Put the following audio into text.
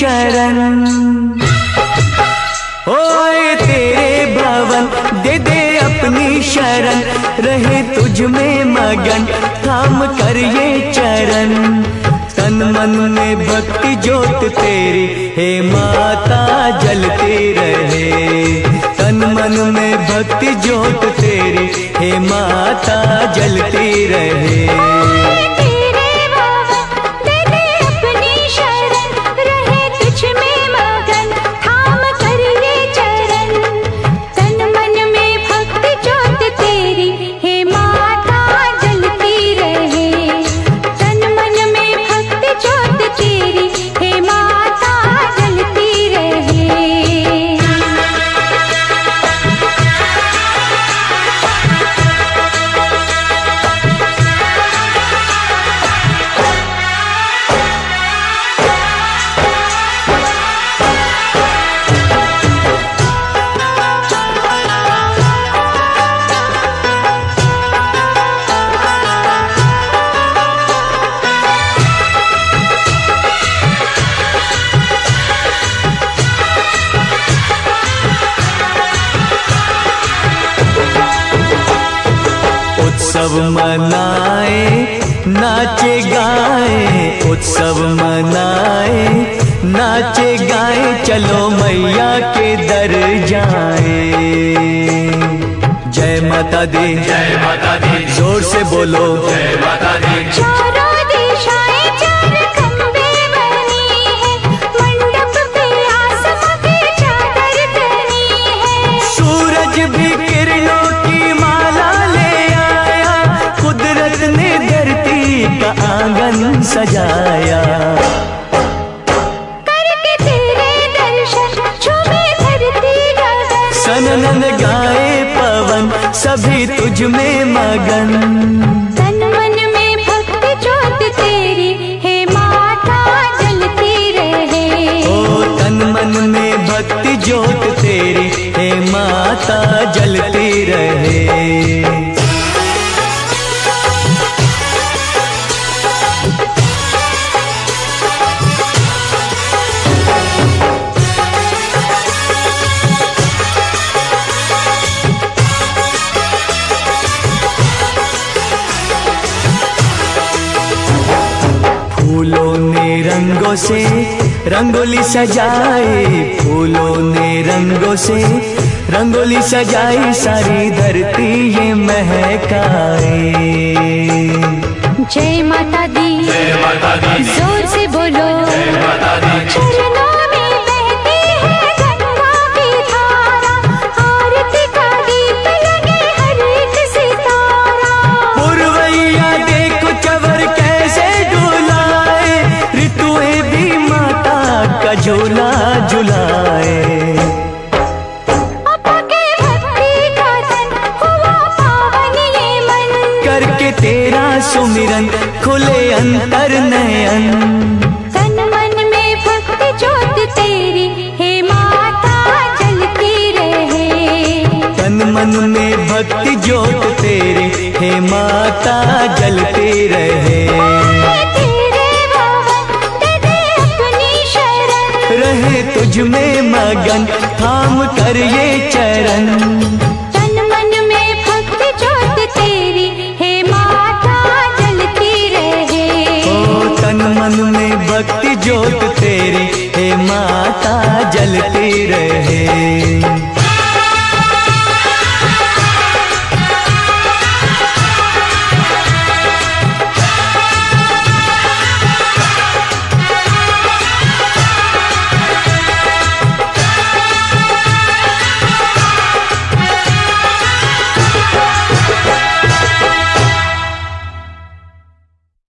शरण। ओए तेरे भवन दे दे अपनी शरण, रहे तुझ में मगन, थाम कर ये चरण। तन मन में भक्ति ज्योत तेरी, हे माता जलती रहे। तन मन में भक्ति ज्योत उत्सव मनाए नाचे गाए उत्सव मनाए नाचे गाए चलो मैया के दर जाए। जय माता दी जय माता दी। ज़ोर से बोलो। जय सजाया। करके तेरे दर्शन झूमे धरती सनन गाए पवन सभी तुझ में मगन। रंगों से रंगोली सजाए फूलों ने रंगों से रंगोली सजाई सारी धरती ये महकाए जय माता दी। जय माता दी। नयन। तन मन में भक्ति ज्योत तेरी हे माता जलती रहे। तन मन में भक्ति ज्योत तेरे हे माता जलती रहे। रहे तुझ में मगन थाम कर ये चरण। भक्ति ज्योत तेरी हे माता जलती रहे।